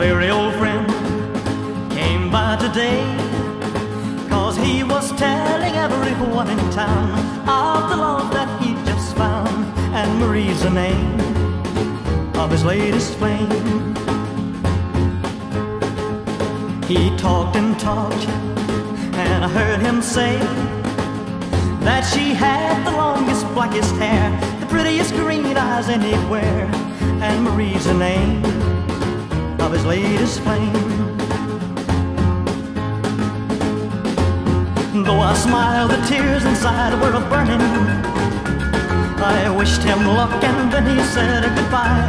very old friend came by today. Cause he was telling everyone in town of the love that he just found. And Marie's the name of his latest flame. He talked and talked, and I heard him say that she had the longest, blackest hair, the prettiest green eyes anywhere, and Marie's the name of his latest flame. Though I smiled, the tears inside were burning. I wished him luck and then he said goodbye.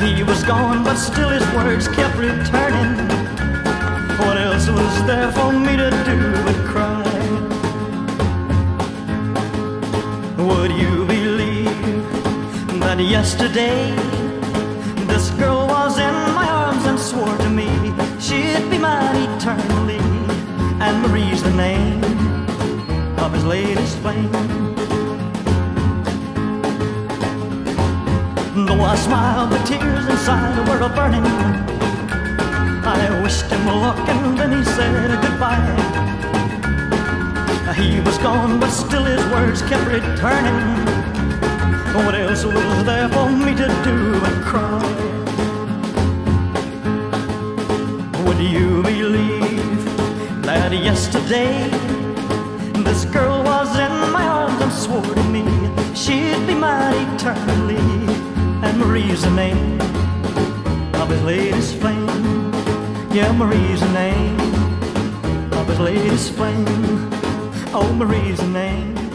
He was gone, but still his words kept returning. What else was there for me to do but cry? Would you believe that yesterday swore to me she'd be mine eternally? And Marie's the name of his latest flame. Though I smiled, the tears inside were a burning. I wished him luck and then he said goodbye. He was gone, but still his words kept returning. What else Would you believe that yesterday this girl was in my arms and swore to me she'd be mine eternally? And Marie's the name of his latest flame. Yeah, Marie's the name of his latest flame. Oh, Marie's the name